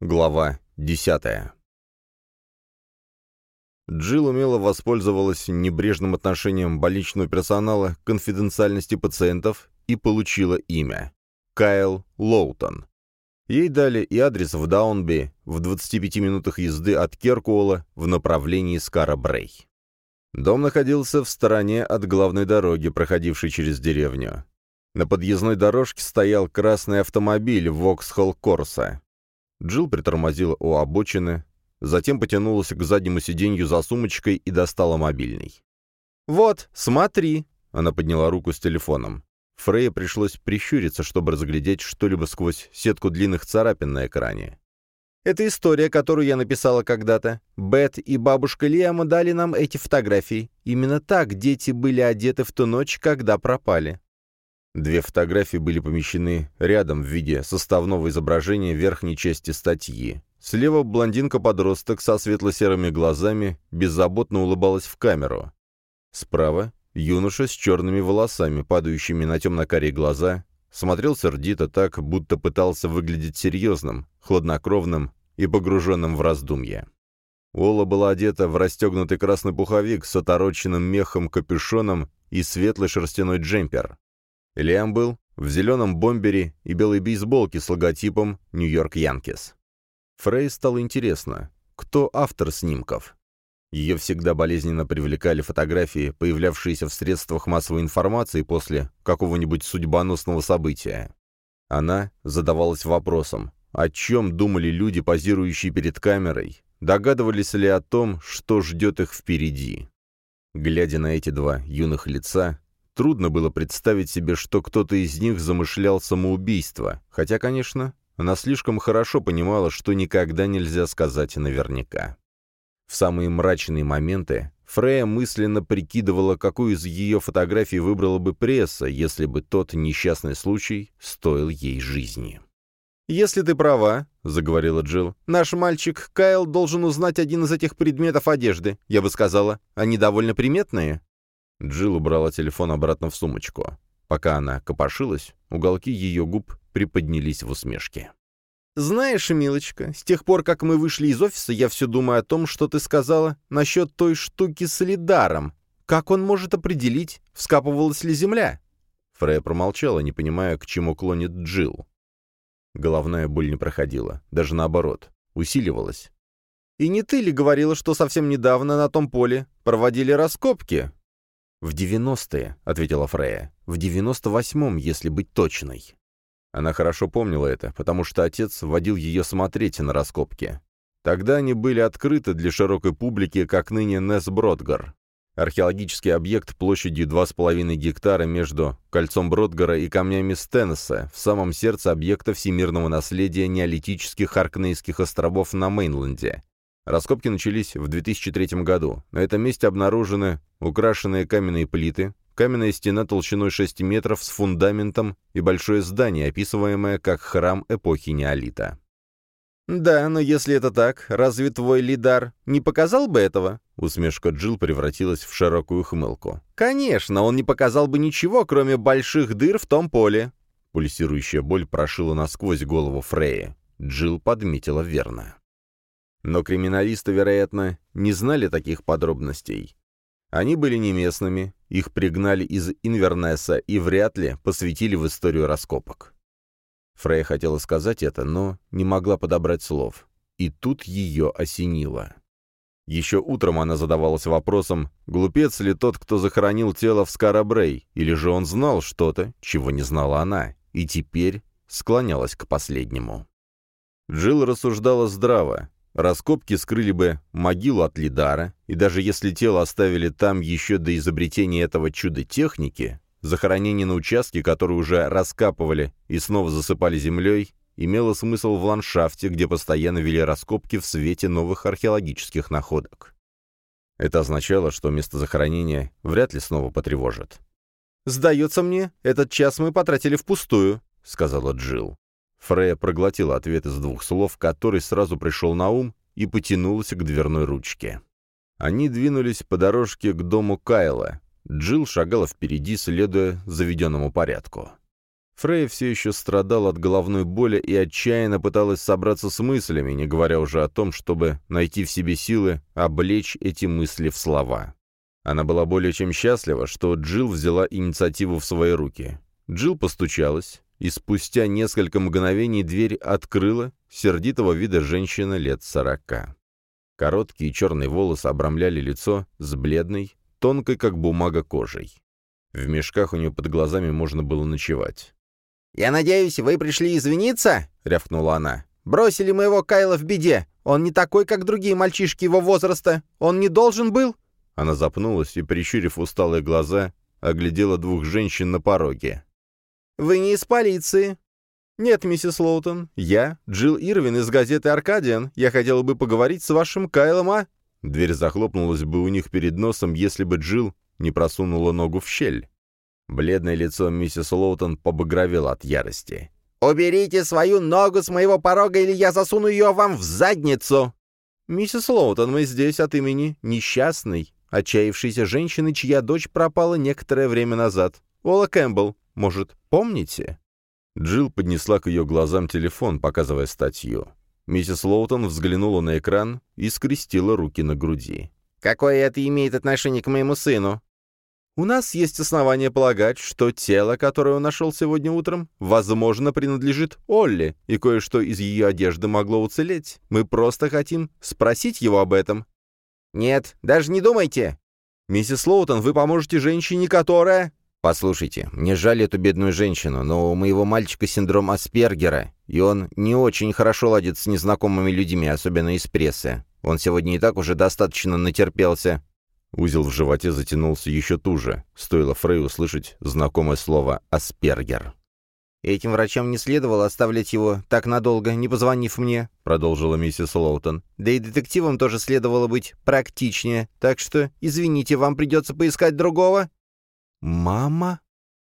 Глава 10. Джилл умело воспользовалась небрежным отношением больничного персонала конфиденциальности пациентов и получила имя — Кайл Лоутон. Ей дали и адрес в Даунби, в 25 минутах езды от Керкуола в направлении Скара-Брей. Дом находился в стороне от главной дороги, проходившей через деревню. На подъездной дорожке стоял красный автомобиль Воксхолл Корса. Джилл притормозила у обочины, затем потянулась к заднему сиденью за сумочкой и достала мобильный. «Вот, смотри!» — она подняла руку с телефоном. Фрейе пришлось прищуриться, чтобы разглядеть что-либо сквозь сетку длинных царапин на экране. «Это история, которую я написала когда-то. Бет и бабушка Лиама дали нам эти фотографии. Именно так дети были одеты в ту ночь, когда пропали. Две фотографии были помещены рядом в виде составного изображения верхней части статьи. Слева блондинка-подросток со светло-серыми глазами беззаботно улыбалась в камеру. Справа юноша с черными волосами, падающими на темно-карие глаза, смотрел сердито так, будто пытался выглядеть серьезным, хладнокровным и погруженным в раздумья. Ола была одета в расстегнутый красный пуховик с отороченным мехом капюшоном и светлый шерстяной джемпер. Лиам был в зеленом бомбере и белой бейсболке с логотипом «Нью-Йорк Янкис». Фрей стало интересно, кто автор снимков. Ее всегда болезненно привлекали фотографии, появлявшиеся в средствах массовой информации после какого-нибудь судьбоносного события. Она задавалась вопросом, о чем думали люди, позирующие перед камерой, догадывались ли о том, что ждет их впереди. Глядя на эти два юных лица, Трудно было представить себе, что кто-то из них замышлял самоубийство, хотя, конечно, она слишком хорошо понимала, что никогда нельзя сказать наверняка. В самые мрачные моменты Фрея мысленно прикидывала, какую из ее фотографий выбрала бы пресса, если бы тот несчастный случай стоил ей жизни. «Если ты права», — заговорила Джилл, — «наш мальчик Кайл должен узнать один из этих предметов одежды. Я бы сказала, они довольно приметные». Джилл убрала телефон обратно в сумочку. Пока она копошилась, уголки ее губ приподнялись в усмешке. «Знаешь, милочка, с тех пор, как мы вышли из офиса, я все думаю о том, что ты сказала насчет той штуки с лидаром. Как он может определить, вскапывалась ли земля?» Фрея промолчала, не понимая, к чему клонит Джилл. Головная боль не проходила, даже наоборот, усиливалась. «И не ты ли говорила, что совсем недавно на том поле проводили раскопки?» «В девяностые», — ответила Фрея. «В девяносто восьмом, если быть точной». Она хорошо помнила это, потому что отец водил ее смотреть на раскопки. Тогда они были открыты для широкой публики, как ныне Нес Бродгар. Археологический объект площадью 2,5 гектара между кольцом Бродгара и камнями Стеннеса в самом сердце объекта всемирного наследия неолитических Аркнейских островов на Мейнленде. Раскопки начались в 2003 году. На этом месте обнаружены украшенные каменные плиты, каменная стена толщиной 6 метров с фундаментом и большое здание, описываемое как храм эпохи неолита. «Да, но если это так, разве твой лидар не показал бы этого?» Усмешка Джилл превратилась в широкую хмылку. «Конечно, он не показал бы ничего, кроме больших дыр в том поле». Пульсирующая боль прошила насквозь голову Фрея. Джилл подметила верно. Но криминалисты, вероятно, не знали таких подробностей. Они были не местными, их пригнали из Инвернесса и вряд ли посвятили в историю раскопок. Фрей хотела сказать это, но не могла подобрать слов. И тут ее осенило. Еще утром она задавалась вопросом, глупец ли тот, кто захоронил тело в Скарабрей, или же он знал что-то, чего не знала она, и теперь склонялась к последнему. Джилл рассуждала здраво. Раскопки скрыли бы могилу от Лидара, и даже если тело оставили там еще до изобретения этого чуда техники, захоронение на участке, который уже раскапывали и снова засыпали землей, имело смысл в ландшафте, где постоянно вели раскопки в свете новых археологических находок. Это означало, что место захоронения вряд ли снова потревожит. «Сдается мне, этот час мы потратили впустую», — сказала Джилл. Фрея проглотила ответ из двух слов, который сразу пришел на ум, и потянулась к дверной ручке. Они двинулись по дорожке к дому Кайла. Джилл шагала впереди, следуя заведенному порядку. Фрей все еще страдал от головной боли и отчаянно пыталась собраться с мыслями, не говоря уже о том, чтобы найти в себе силы облечь эти мысли в слова. Она была более чем счастлива, что Джилл взяла инициативу в свои руки. Джилл постучалась, и спустя несколько мгновений дверь открыла сердитого вида женщина лет сорока. Короткие черные волосы обрамляли лицо с бледной, тонкой, как бумага, кожей. В мешках у нее под глазами можно было ночевать. «Я надеюсь, вы пришли извиниться?» — рявкнула она. «Бросили моего Кайла в беде. Он не такой, как другие мальчишки его возраста. Он не должен был...» Она запнулась и, прищурив усталые глаза, оглядела двух женщин на пороге. «Вы не из полиции?» «Нет, миссис Лоутон. Я, Джилл Ирвин из газеты «Аркадиан». Я хотела бы поговорить с вашим Кайлом, а...» Дверь захлопнулась бы у них перед носом, если бы Джилл не просунула ногу в щель. Бледное лицо миссис Лоутон побагровело от ярости. «Уберите свою ногу с моего порога, или я засуну ее вам в задницу!» «Миссис Лоутон, мы здесь от имени несчастной, отчаявшейся женщины, чья дочь пропала некоторое время назад. Ола Кэмпбелл, может, помните?» Джилл поднесла к ее глазам телефон, показывая статью. Миссис Лоутон взглянула на экран и скрестила руки на груди. «Какое это имеет отношение к моему сыну?» У нас есть основания полагать, что тело, которое он нашел сегодня утром, возможно, принадлежит Олли, и кое-что из ее одежды могло уцелеть. Мы просто хотим спросить его об этом». «Нет, даже не думайте!» «Миссис Лоутон, вы поможете женщине, которая...» «Послушайте, мне жаль эту бедную женщину, но у моего мальчика синдром Аспергера, и он не очень хорошо ладит с незнакомыми людьми, особенно из прессы. Он сегодня и так уже достаточно натерпелся. Узел в животе затянулся еще туже. Стоило Фрей услышать знакомое слово «аспергер». «Этим врачам не следовало оставлять его так надолго, не позвонив мне», — продолжила миссис Лоутон. «Да и детективам тоже следовало быть практичнее, так что, извините, вам придется поискать другого». «Мама?»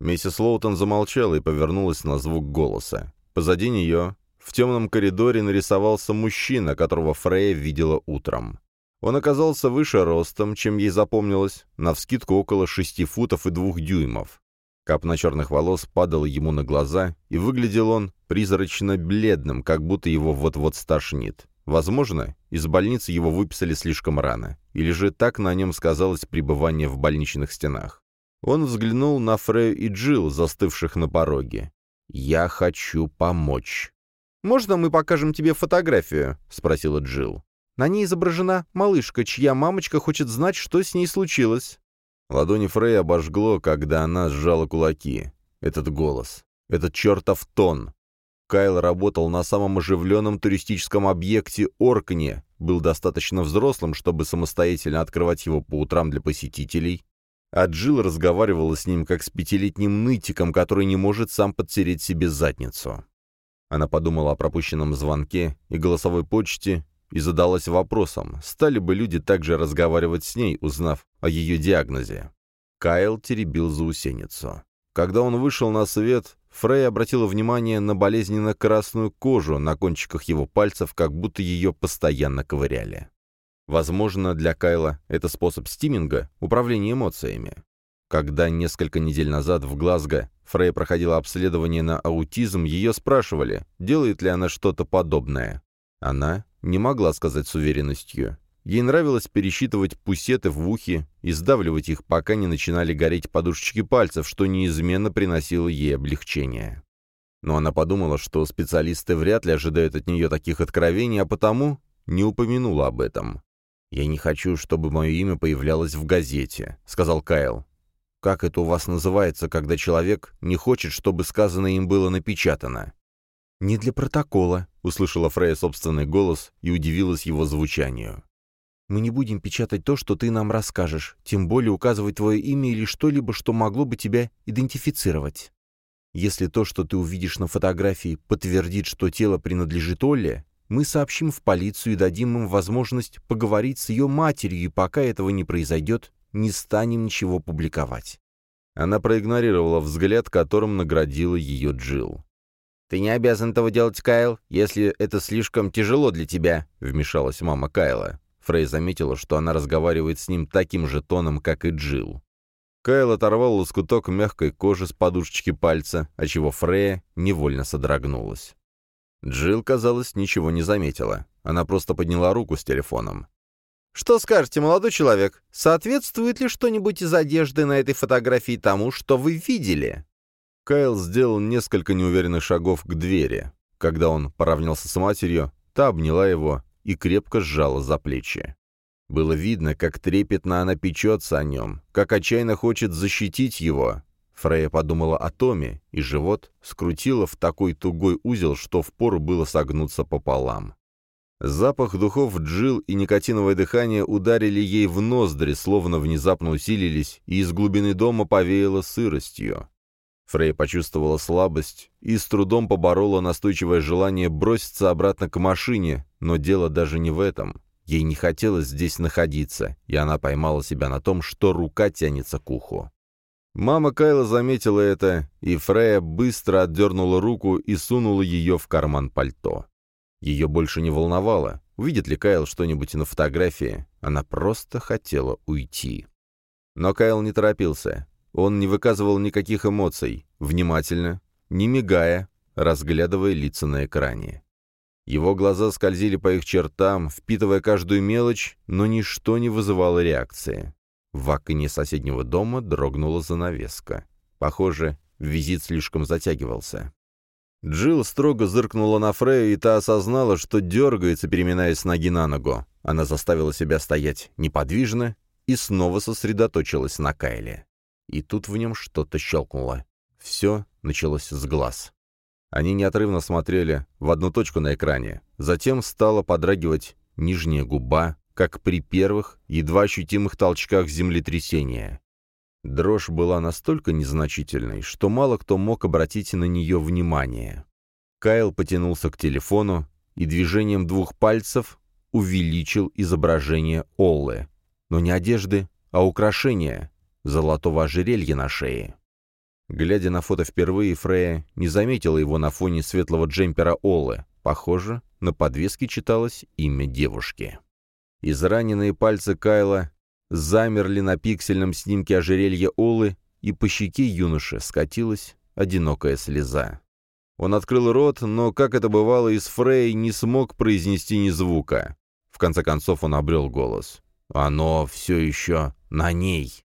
Миссис Лоутон замолчала и повернулась на звук голоса. Позади нее, в темном коридоре, нарисовался мужчина, которого Фрея видела утром. Он оказался выше ростом, чем ей запомнилось, навскидку около шести футов и двух дюймов. Капна черных волос падала ему на глаза, и выглядел он призрачно бледным, как будто его вот-вот стошнит. Возможно, из больницы его выписали слишком рано, или же так на нем сказалось пребывание в больничных стенах. Он взглянул на Фрею и Джилл, застывших на пороге. «Я хочу помочь». «Можно мы покажем тебе фотографию?» — спросила Джилл. На ней изображена малышка, чья мамочка хочет знать, что с ней случилось». Ладони Фрей обожгло, когда она сжала кулаки. Этот голос. Этот чертов тон. Кайл работал на самом оживленном туристическом объекте Оркне, был достаточно взрослым, чтобы самостоятельно открывать его по утрам для посетителей, а Джилл разговаривала с ним как с пятилетним нытиком, который не может сам подтереть себе задницу. Она подумала о пропущенном звонке и голосовой почте и задалась вопросом, стали бы люди также разговаривать с ней, узнав о ее диагнозе. Кайл теребил заусеницу. Когда он вышел на свет, Фрей обратила внимание на болезненно-красную кожу на кончиках его пальцев, как будто ее постоянно ковыряли. Возможно, для Кайла это способ стиминга, управления эмоциями. Когда несколько недель назад в Глазго Фрей проходила обследование на аутизм, ее спрашивали, делает ли она что-то подобное. Она не могла сказать с уверенностью. Ей нравилось пересчитывать пусеты в ухе и сдавливать их, пока не начинали гореть подушечки пальцев, что неизменно приносило ей облегчение. Но она подумала, что специалисты вряд ли ожидают от нее таких откровений, а потому не упомянула об этом. «Я не хочу, чтобы мое имя появлялось в газете», — сказал Кайл. «Как это у вас называется, когда человек не хочет, чтобы сказанное им было напечатано?» «Не для протокола», — услышала Фрея собственный голос и удивилась его звучанию. «Мы не будем печатать то, что ты нам расскажешь, тем более указывать твое имя или что-либо, что могло бы тебя идентифицировать. Если то, что ты увидишь на фотографии, подтвердит, что тело принадлежит Олле, мы сообщим в полицию и дадим им возможность поговорить с ее матерью, и пока этого не произойдет, не станем ничего публиковать». Она проигнорировала взгляд, которым наградила ее Джилл. «Ты не обязан этого делать, Кайл, если это слишком тяжело для тебя», — вмешалась мама Кайла. Фрей заметила, что она разговаривает с ним таким же тоном, как и Джилл. Кайл оторвал лоскуток мягкой кожи с подушечки пальца, отчего Фрея невольно содрогнулась. Джилл, казалось, ничего не заметила. Она просто подняла руку с телефоном. «Что скажете, молодой человек? Соответствует ли что-нибудь из одежды на этой фотографии тому, что вы видели?» Кайл сделал несколько неуверенных шагов к двери. Когда он поравнялся с матерью, та обняла его и крепко сжала за плечи. Было видно, как трепетно она печется о нем, как отчаянно хочет защитить его. Фрея подумала о Томе, и живот скрутила в такой тугой узел, что впору было согнуться пополам. Запах духов Джил и никотиновое дыхание ударили ей в ноздри, словно внезапно усилились, и из глубины дома повеяло сыростью. Фрей почувствовала слабость и с трудом поборола настойчивое желание броситься обратно к машине, но дело даже не в этом. Ей не хотелось здесь находиться, и она поймала себя на том, что рука тянется к уху. Мама Кайла заметила это, и Фрея быстро отдернула руку и сунула ее в карман пальто. Ее больше не волновало, увидит ли Кайл что-нибудь на фотографии, она просто хотела уйти. Но Кайл не торопился. Он не выказывал никаких эмоций, внимательно, не мигая, разглядывая лица на экране. Его глаза скользили по их чертам, впитывая каждую мелочь, но ничто не вызывало реакции. В окне соседнего дома дрогнула занавеска. Похоже, визит слишком затягивался. Джилл строго зыркнула на Фрею, и та осознала, что дергается, переминаясь с ноги на ногу. Она заставила себя стоять неподвижно и снова сосредоточилась на Кайле. И тут в нем что-то щелкнуло. Все началось с глаз. Они неотрывно смотрели в одну точку на экране. Затем стала подрагивать нижняя губа, как при первых, едва ощутимых толчках землетрясения. Дрожь была настолько незначительной, что мало кто мог обратить на нее внимание. Кайл потянулся к телефону и движением двух пальцев увеличил изображение Оллы. Но не одежды, а украшения, золотого ожерелья на шее. Глядя на фото впервые, Фрея не заметила его на фоне светлого джемпера Олы. Похоже, на подвеске читалось имя девушки. Израненные пальцы Кайла замерли на пиксельном снимке ожерелья Олы, и по щеке юноши скатилась одинокая слеза. Он открыл рот, но, как это бывало из Фрей, не смог произнести ни звука. В конце концов он обрел голос. «Оно все еще на ней».